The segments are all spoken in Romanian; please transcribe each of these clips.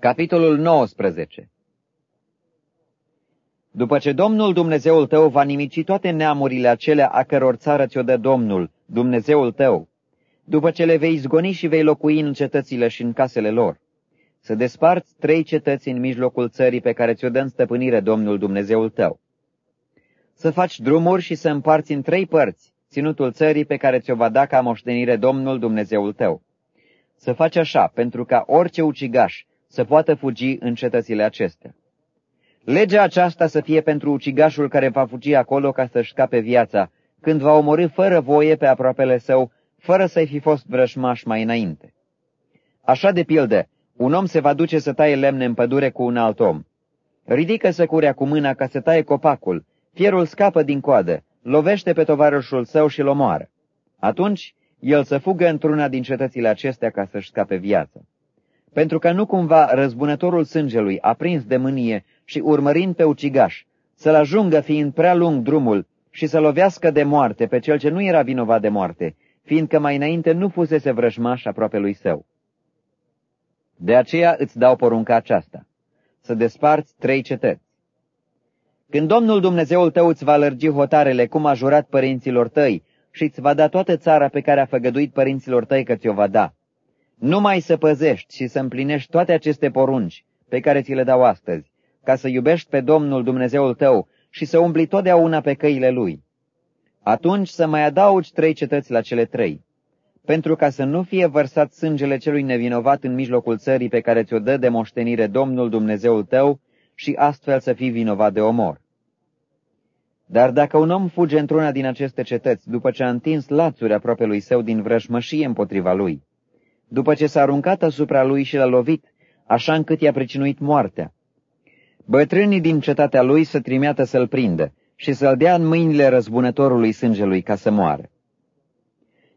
Capitolul 19 După ce Domnul Dumnezeul tău va nimici toate neamurile acelea a căror țară ți-o dă Domnul, Dumnezeul tău, după ce le vei zgoni și vei locui în cetățile și în casele lor, să desparți trei cetăți în mijlocul țării pe care ți-o dă în stăpânire Domnul Dumnezeul tău. Să faci drumuri și să împarți în trei părți ținutul țării pe care ți-o va da ca moștenire Domnul Dumnezeul tău. Să faci așa, pentru ca orice ucigaș să poată fugi în cetățile acestea. Legea aceasta să fie pentru ucigașul care va fugi acolo ca să-și scape viața, când va omorâ fără voie pe aproapele său, fără să-i fi fost vrășmaș mai înainte. Așa de pildă, un om se va duce să taie lemne în pădure cu un alt om. Ridică săcurea cu mâna ca să taie copacul, fierul scapă din coadă, lovește pe tovarășul său și-l omoară. Atunci, el să fugă într-una din cetățile acestea ca să-și scape viața pentru că nu cumva răzbunătorul sângelui, aprins de mânie și urmărind pe ucigaș, să-l ajungă fiind prea lung drumul și să lovească de moarte pe cel ce nu era vinovat de moarte, fiindcă mai înainte nu fusese vrăjmaș aproape lui său. De aceea îți dau porunca aceasta, să desparți trei cetăți. Când Domnul Dumnezeul tău îți va lărgi hotarele cum a jurat părinților tăi și îți va da toată țara pe care a făgăduit părinților tăi că ți-o va da, numai să păzești și să împlinești toate aceste porunci pe care ți le dau astăzi, ca să iubești pe Domnul Dumnezeul tău și să umbli totdeauna pe căile Lui. Atunci să mai adaugi trei cetăți la cele trei, pentru ca să nu fie vărsat sângele celui nevinovat în mijlocul țării pe care ți-o dă de moștenire Domnul Dumnezeul tău și astfel să fii vinovat de omor. Dar dacă un om fuge într-una din aceste cetăți după ce a întins lațuri aproape lui său din vrăjmășie împotriva lui, după ce s-a aruncat asupra lui și l-a lovit, așa încât i-a pricinuit moartea. Bătrânii din cetatea lui să trimeată să-l prindă și să-l dea în mâinile răzbunătorului sângelui ca să moară.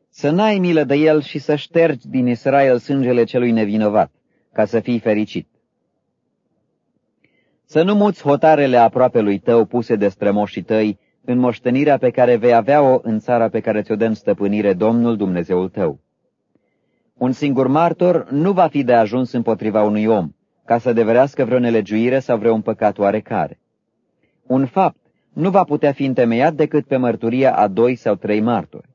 Să n-ai milă de el și să ștergi din Israel sângele celui nevinovat, ca să fii fericit. Să nu muți hotarele aproape lui tău puse de strămoșii tăi în moștenirea pe care vei avea-o în țara pe care ți-o dă în stăpânire Domnul Dumnezeul tău. Un singur martor nu va fi de ajuns împotriva unui om, ca să deverească vreo nelegiuire sau vreun păcat oarecare. Un fapt nu va putea fi întemeiat decât pe mărturia a doi sau trei martori.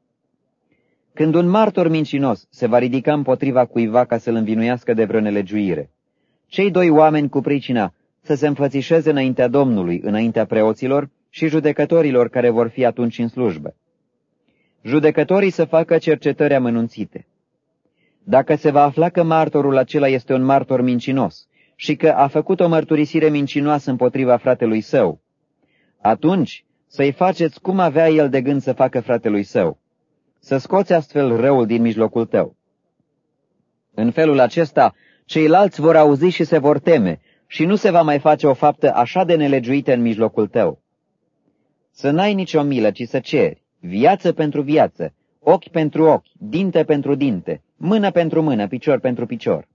Când un martor mincinos se va ridica împotriva cuiva ca să-l învinuiască de vreo nelegiuire, cei doi oameni cu pricina să se înfățișeze înaintea Domnului, înaintea preoților și judecătorilor care vor fi atunci în slujbă. Judecătorii să facă cercetări amănunțite. Dacă se va afla că martorul acela este un martor mincinos și că a făcut o mărturisire mincinoasă împotriva fratelui său, atunci să-i faceți cum avea el de gând să facă fratelui său, să scoți astfel răul din mijlocul tău. În felul acesta, ceilalți vor auzi și se vor teme și nu se va mai face o faptă așa de nelegiuită în mijlocul tău. Să n-ai nicio milă, ci să ceri, viață pentru viață, ochi pentru ochi, dinte pentru dinte, mână pentru mână, picior pentru picior.